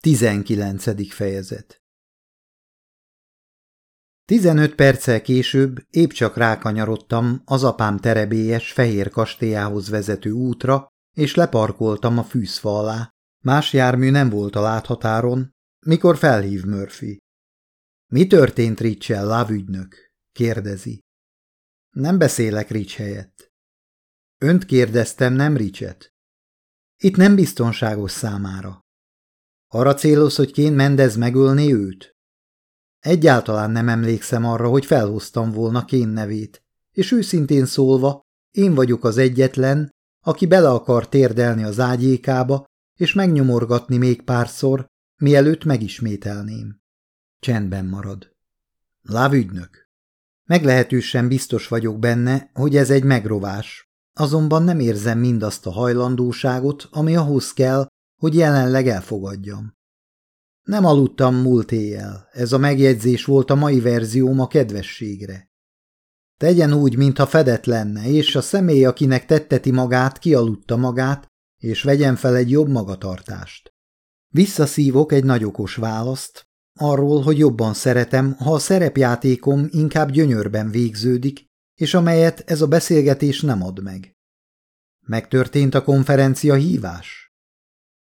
19. fejezet Tizenöt perccel később épp csak rákanyarodtam az apám terebélyes fehér kastélyához vezető útra, és leparkoltam a fűzfa alá. Más jármű nem volt a láthatáron, mikor felhív Murphy. Mi történt Ricsel, lávügynök? kérdezi. Nem beszélek Rics helyett. Önt kérdeztem, nem Ricset. Itt nem biztonságos számára. Arra céloz, hogy Kén Mendez megölni őt? Egyáltalán nem emlékszem arra, hogy felhoztam volna Kén nevét, és őszintén szólva, én vagyok az egyetlen, aki bele akar térdelni az ágyékába, és megnyomorgatni még párszor, mielőtt megismételném. Csendben marad. Lávügynök. Meglehetősen biztos vagyok benne, hogy ez egy megrovás, azonban nem érzem mindazt a hajlandóságot, ami ahhoz kell, hogy jelenleg elfogadjam. Nem aludtam múlt éjjel, ez a megjegyzés volt a mai verzióm a kedvességre. Tegyen úgy, mintha fedett lenne, és a személy, akinek tetteti magát, kialudta magát, és vegyen fel egy jobb magatartást. Visszaszívok egy nagy okos választ, arról, hogy jobban szeretem, ha a szerepjátékom inkább gyönyörben végződik, és amelyet ez a beszélgetés nem ad meg. Megtörtént a konferencia hívás?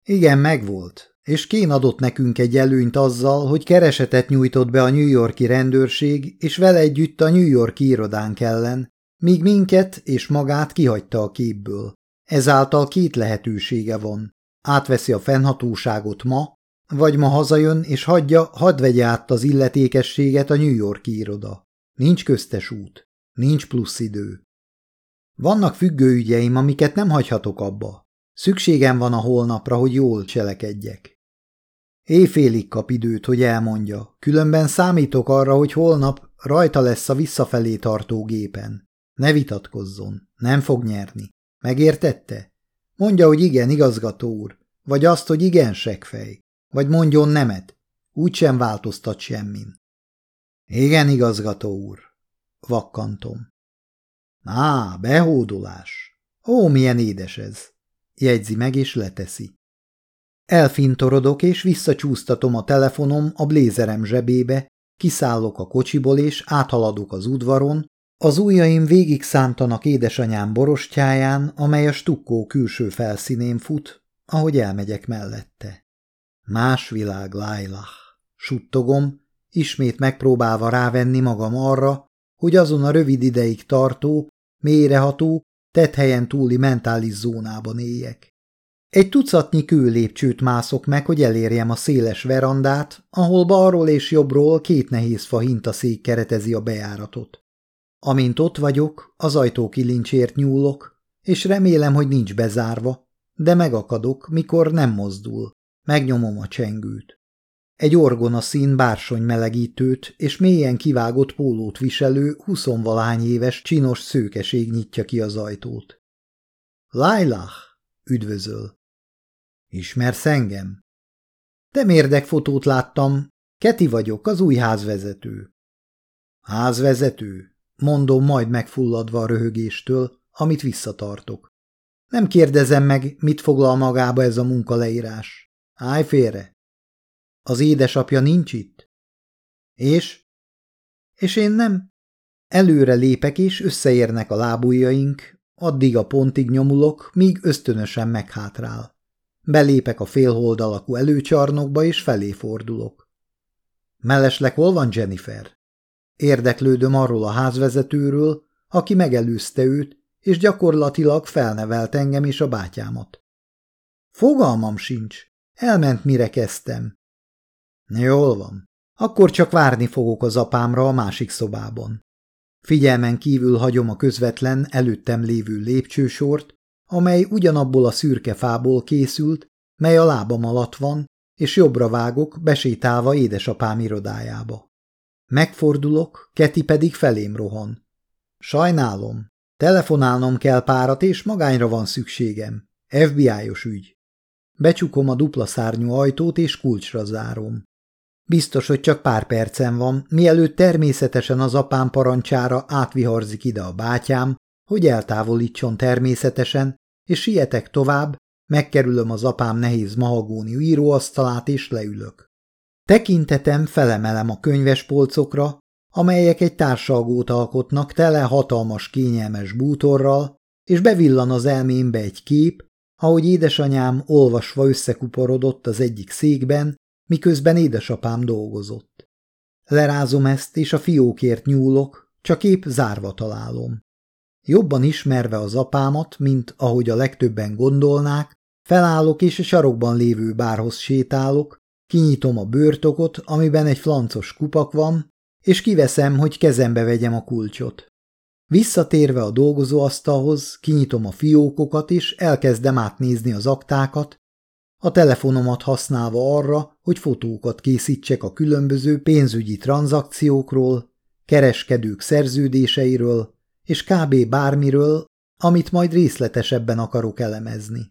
Igen, megvolt, és Kén adott nekünk egy előnyt azzal, hogy keresetet nyújtott be a New Yorki rendőrség, és vele együtt a New Yorki irodánk ellen, míg minket és magát kihagyta a képből. Ezáltal két lehetősége van. Átveszi a fennhatóságot ma, vagy ma hazajön és hagyja, hadd vegye át az illetékességet a New Yorki iroda. Nincs köztes út, nincs plusz idő. Vannak függőügyeim, amiket nem hagyhatok abba. Szükségem van a holnapra, hogy jól cselekedjek. Éjfélig kap időt, hogy elmondja, különben számítok arra, hogy holnap rajta lesz a visszafelé tartó gépen. Ne vitatkozzon, nem fog nyerni. Megértette? Mondja, hogy igen, igazgató úr, vagy azt, hogy igen, segfej, vagy mondjon nemet, úgy sem változtat semmin. Igen, igazgató úr, vakkantom. Á, behódolás. Ó, milyen édes ez jegyzi meg és leteszi. Elfintorodok és visszacsúsztatom a telefonom a blézerem zsebébe, kiszállok a kocsiból és áthaladok az udvaron, az ujjaim végig szántanak édesanyám borostyáján, amely a stukkó külső felszínén fut, ahogy elmegyek mellette. Más világ, Lailah. Suttogom, ismét megpróbálva rávenni magam arra, hogy azon a rövid ideig tartó, mélyreható, tett helyen túli mentális zónában éljek. Egy tucatnyi kőlépcsőt mászok meg, hogy elérjem a széles verandát, ahol balról és jobbról két nehéz fa hintaszék keretezi a bejáratot. Amint ott vagyok, az ajtó kilincsért nyúlok, és remélem, hogy nincs bezárva, de megakadok, mikor nem mozdul. Megnyomom a csengőt. Egy orgona szín bársony melegítőt és mélyen kivágott pólót viselő, huszonvalány éves csinos szőkeség nyitja ki az ajtót. Lailah, üdvözöl. Ismersz engem? Te fotót láttam. Keti vagyok, az új házvezető. Házvezető? Mondom majd megfulladva a röhögéstől, amit visszatartok. Nem kérdezem meg, mit foglal magába ez a munkaleírás. Állj félre! Az édesapja nincs itt? És? És én nem? Előre lépek, és összeérnek a lábujjaink, addig a pontig nyomulok, míg ösztönösen meghátrál. Belépek a félhold alakú előcsarnokba, és felé fordulok. Mellesleg hol van Jennifer? Érdeklődöm arról a házvezetőről, aki megelőzte őt, és gyakorlatilag felnevelt engem és a bátyámat. Fogalmam sincs. Elment, mire kezdtem. Jól van. Akkor csak várni fogok az apámra a másik szobában. Figyelmen kívül hagyom a közvetlen, előttem lévő lépcsősort, amely ugyanabból a szürke fából készült, mely a lábam alatt van, és jobbra vágok, besétálva édesapám irodájába. Megfordulok, Keti pedig felém rohan. Sajnálom, telefonálnom kell párat, és magányra van szükségem. FBI-os ügy. Becsukom a dupla szárnyú ajtót, és kulcsra zárom. Biztos, hogy csak pár percem van, mielőtt természetesen az apám parancsára átviharzik ide a bátyám, hogy eltávolítson természetesen, és sietek tovább, megkerülöm az apám nehéz mahagóni íróasztalát és leülök. Tekintetem felemelem a könyvespolcokra, amelyek egy társalgót alkotnak tele hatalmas kényelmes bútorral, és bevillan az elmémbe egy kép, ahogy édesanyám olvasva összekuporodott az egyik székben, miközben édesapám dolgozott. Lerázom ezt, és a fiókért nyúlok, csak épp zárva találom. Jobban ismerve az apámat, mint ahogy a legtöbben gondolnák, felállok és a sarokban lévő bárhoz sétálok, kinyitom a bőrtokot, amiben egy flancos kupak van, és kiveszem, hogy kezembe vegyem a kulcsot. Visszatérve a dolgozóasztalhoz, kinyitom a fiókokat, és elkezdem átnézni az aktákat, a telefonomat használva arra, hogy fotókat készítsek a különböző pénzügyi tranzakciókról, kereskedők szerződéseiről, és kb. bármiről, amit majd részletesebben akarok elemezni.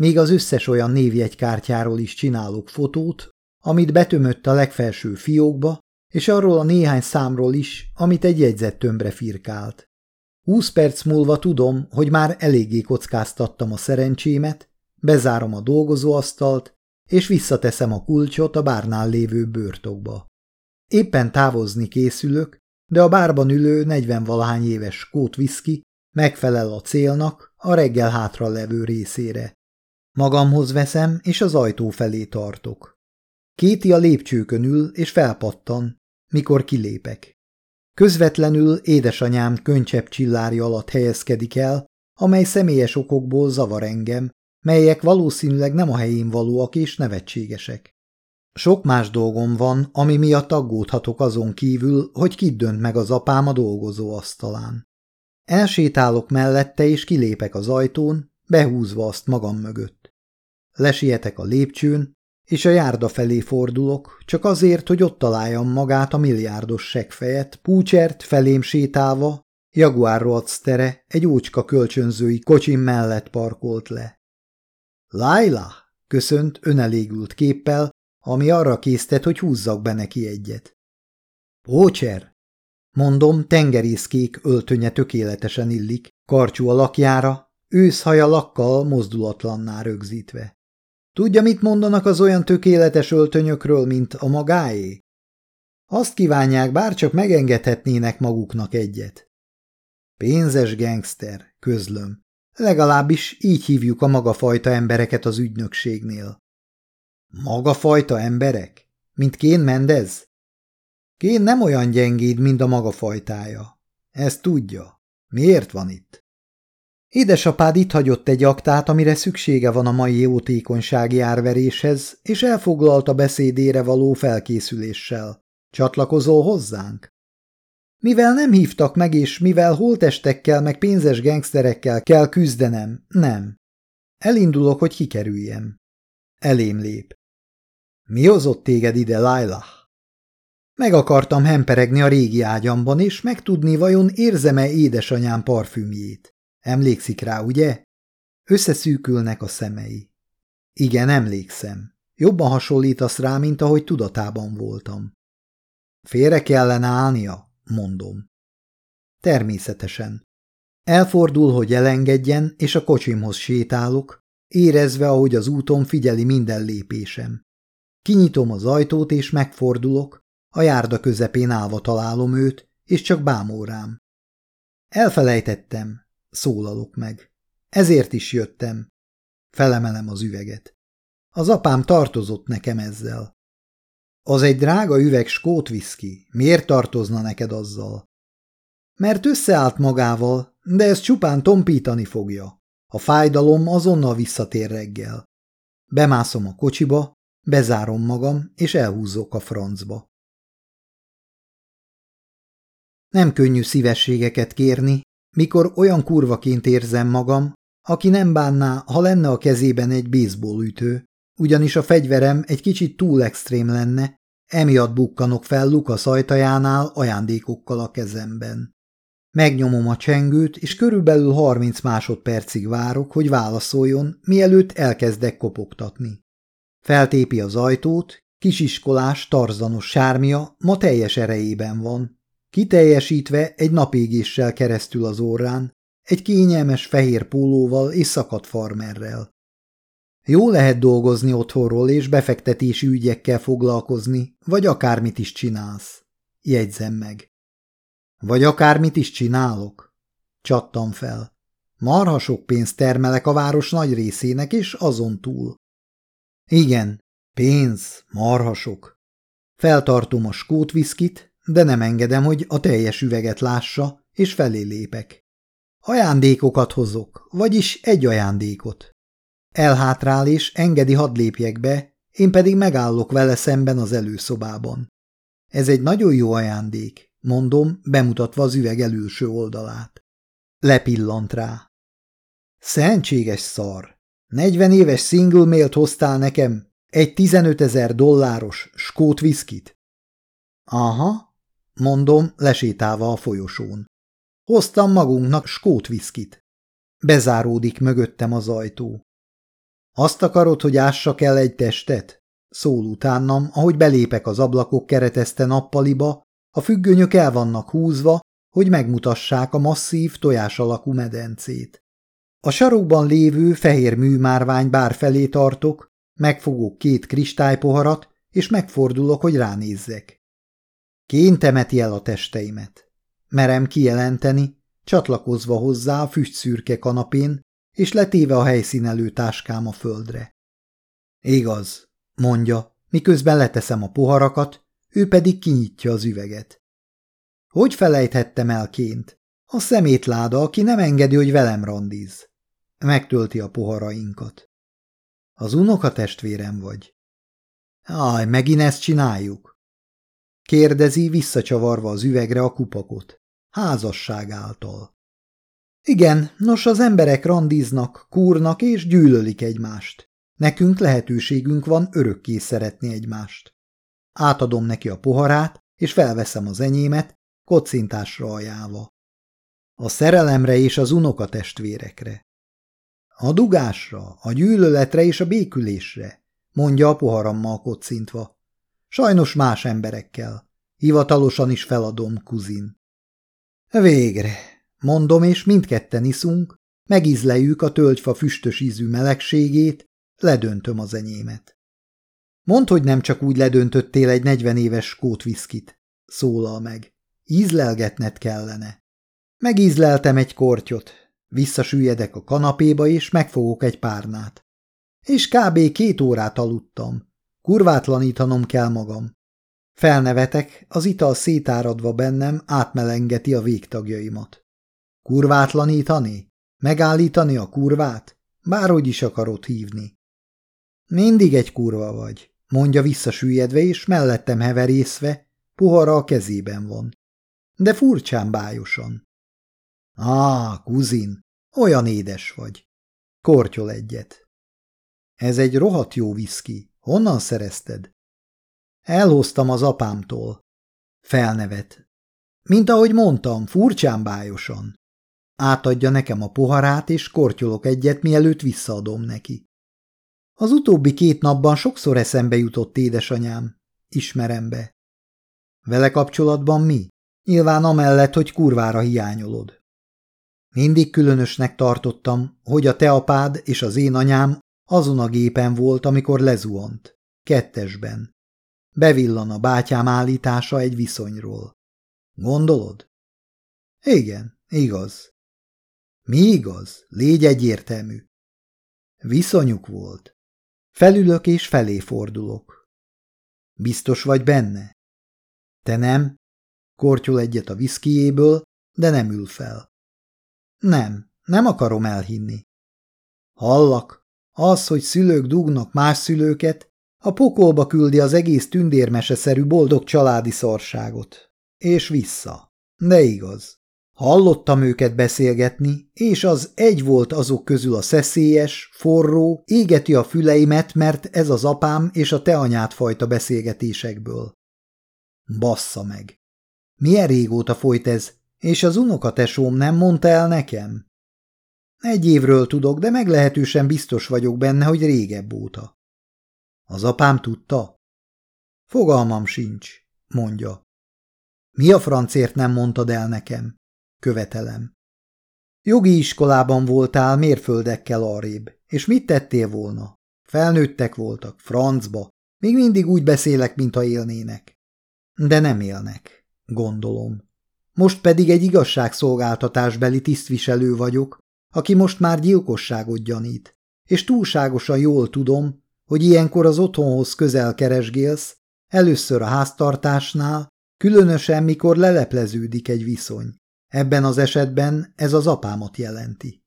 Még az összes olyan névjegykártyáról is csinálok fotót, amit betömött a legfelső fiókba, és arról a néhány számról is, amit egy jegyzettömbre firkált. Húsz perc múlva tudom, hogy már eléggé kockáztattam a szerencsémet, bezárom a dolgozóasztalt, és visszateszem a kulcsot a bárnál lévő bőrtokba. Éppen távozni készülök, de a bárban ülő negyvenvalahány éves skót megfelel a célnak a reggel hátra levő részére. Magamhoz veszem, és az ajtó felé tartok. Kéti a lépcsőkön ül, és felpattan, mikor kilépek. Közvetlenül édesanyám könycsepp csillárja alatt helyezkedik el, amely személyes okokból zavar engem, melyek valószínűleg nem a helyén valóak és nevetségesek. Sok más dolgom van, ami miatt aggódhatok azon kívül, hogy kit dönt meg az apám a dolgozó asztalán. Elsétálok mellette és kilépek az ajtón, behúzva azt magam mögött. Lesietek a lépcsőn, és a járda felé fordulok, csak azért, hogy ott találjam magát a milliárdos segfejet, púcsert felém sétálva, Jaguar Roadster egy ócska kölcsönzői kocsim mellett parkolt le. Laila! köszönt önelégült képpel, ami arra késztet, hogy húzzak be neki egyet. Pócser! Mondom, tengerészkék öltönye tökéletesen illik, karcsú alakjára, őszhaja lakkal mozdulatlanná rögzítve. Tudja, mit mondanak az olyan tökéletes öltönyökről, mint a magáé? Azt kívánják, bárcsak megengedhetnének maguknak egyet. Pénzes gangster, közlöm. Legalábbis így hívjuk a magafajta embereket az ügynökségnél. Magafajta emberek? Mint Kén Mendez? Kén nem olyan gyengéd, mint a magafajtája. Ezt tudja. Miért van itt? Édesapád itt hagyott egy aktát, amire szüksége van a mai jótékonysági árveréshez, és elfoglalta beszédére való felkészüléssel. Csatlakozol hozzánk? Mivel nem hívtak meg, és mivel holtestekkel meg pénzes gengszterekkel kell küzdenem, nem. Elindulok, hogy kikerüljem. Elém lép. Mi hozott téged ide, Lailah? Meg akartam hemperegni a régi ágyamban, és megtudni, vajon érzem-e édesanyám parfümjét. Emlékszik rá, ugye? Összeszűkülnek a szemei. Igen, emlékszem. Jobban hasonlítasz rá, mint ahogy tudatában voltam. Félre kellene állnia, mondom. Természetesen. Elfordul, hogy elengedjen, és a kocsimhoz sétálok, érezve, ahogy az úton figyeli minden lépésem. Kinyitom az ajtót, és megfordulok, a járda közepén állva találom őt, és csak bámul. Elfelejtettem, szólalok meg. Ezért is jöttem. Felemelem az üveget. Az apám tartozott nekem ezzel. Az egy drága üveg skót viszki. Miért tartozna neked azzal? Mert összeállt magával, de ez csupán tompítani fogja. A fájdalom azonnal visszatér reggel. Bemászom a kocsiba, bezárom magam, és elhúzok a francba. Nem könnyű szívességeket kérni, mikor olyan kurvaként érzem magam, aki nem bánná, ha lenne a kezében egy baseballütő, ugyanis a fegyverem egy kicsit túl extrém lenne, emiatt bukkanok fel Lukasz ajtajánál ajándékokkal a kezemben. Megnyomom a csengőt, és körülbelül 30 másodpercig várok, hogy válaszoljon, mielőtt elkezdek kopogtatni. Feltépi az ajtót, kisiskolás, tarzanos sármia ma teljes erejében van, kiteljesítve egy napégéssel keresztül az órán, egy kényelmes fehér pólóval és szakadt farmerrel. Jó lehet dolgozni otthonról és befektetési ügyekkel foglalkozni, vagy akármit is csinálsz. Jegyzem meg. Vagy akármit is csinálok? Csattam fel. Marha sok pénzt termelek a város nagy részének, és azon túl. Igen, pénz, marha sok. Feltartom a skót de nem engedem, hogy a teljes üveget lássa, és felé lépek. Ajándékokat hozok, vagyis egy ajándékot. Elhátrál és engedi hadd lépjek be, én pedig megállok vele szemben az előszobában. Ez egy nagyon jó ajándék, mondom, bemutatva az üveg előső oldalát. Lepillant rá. Szentséges szar! Negyven éves single mailt hoztál nekem, egy 15 ezer dolláros skót viszkit? Aha, mondom, lesétálva a folyosón. Hoztam magunknak skót viszkit. Bezáródik mögöttem az ajtó. Azt akarod, hogy ássak el egy testet? Szól utánam, ahogy belépek az ablakok keretezte nappaliba, a függönyök el vannak húzva, hogy megmutassák a masszív tojás alakú medencét. A sarokban lévő fehér műmárvány bár felé tartok, megfogok két kristálypoharat, és megfordulok, hogy ránézzek. Kéntemeti el a testeimet. Merem kijelenteni, csatlakozva hozzá a füstszürke kanapén, és letéve a helyszínelő táskám a földre. Igaz, mondja, miközben leteszem a poharakat, ő pedig kinyitja az üveget. Hogy felejthettem el ként? A szemétláda, aki nem engedi, hogy velem randíz. Megtölti a poharainkat. Az unoka testvérem vagy. Aj, megint ezt csináljuk? Kérdezi, visszacsavarva az üvegre a kupakot. Házasság által. Igen, nos az emberek randíznak, kúrnak és gyűlölik egymást. Nekünk lehetőségünk van örökké szeretni egymást. Átadom neki a poharát, és felveszem az enyémet, kocintásra ajánlva. A szerelemre és az unoka testvérekre. A dugásra, a gyűlöletre és a békülésre, mondja a poharammal kocintva. Sajnos más emberekkel. Hivatalosan is feladom, kuzin. Végre, mondom, és mindketten iszunk, megízleljük a tölgyfa füstös ízű melegségét, ledöntöm az enyémet. Mondd, hogy nem csak úgy ledöntöttél egy negyven éves skótviszkit, szólal meg. Ízlelgetned kellene. Megízleltem egy kortyot, visszasüljedek a kanapéba, és megfogok egy párnát. És kb. két órát aludtam. Kurvátlanítanom kell magam. Felnevetek, az ital szétáradva bennem átmelengeti a végtagjaimat. Kurvátlanítani? Megállítani a kurvát? Bárhogy is akarod hívni. Mindig egy kurva vagy, mondja visszasüllyedve és mellettem heverészve, pohara a kezében van. De furcsán bájosan. Á, kuzin, olyan édes vagy. Kortyol egyet. Ez egy rohadt jó viszki. Honnan szerezted? Elhoztam az apámtól. Felnevet. Mint ahogy mondtam, furcsán bájosan. Átadja nekem a poharát, és kortyolok egyet, mielőtt visszaadom neki. Az utóbbi két napban sokszor eszembe jutott édesanyám. Ismerem be. Vele kapcsolatban mi? Nyilván amellett, hogy kurvára hiányolod. Mindig különösnek tartottam, hogy a te apád és az én anyám azon a gépen volt, amikor lezuhant. Kettesben. Bevillan a bátyám állítása egy viszonyról. Gondolod? Igen, igaz. Mi igaz? Légy egyértelmű. Viszonyuk volt. Felülök és felé fordulok. Biztos vagy benne? Te nem? Kortyol egyet a viszkijéből, de nem ül fel. Nem, nem akarom elhinni. Hallak, az, hogy szülők dugnak más szülőket, a pokolba küldi az egész tündérmeseszerű boldog családi szarságot. És vissza. De igaz. Hallottam őket beszélgetni, és az egy volt azok közül a szeszélyes, forró, égeti a füleimet, mert ez az apám és a te anyád fajta beszélgetésekből. Bassza meg! Milyen régóta folyt ez, és az unokatesóm nem mondta el nekem? Egy évről tudok, de meglehetősen biztos vagyok benne, hogy régebb óta. Az apám tudta? Fogalmam sincs, mondja. Mi a francért nem mondtad el nekem? Követelem. Jogi iskolában voltál mérföldekkel arrébb, és mit tettél volna? Felnőttek voltak, francba. Még mindig úgy beszélek, mintha élnének. De nem élnek, gondolom. Most pedig egy igazságszolgáltatásbeli tisztviselő vagyok, aki most már gyilkosságot gyanít, és túlságosan jól tudom, hogy ilyenkor az otthonhoz közel keresgélsz, először a háztartásnál, különösen mikor lelepleződik egy viszony. Ebben az esetben ez az apámat jelenti.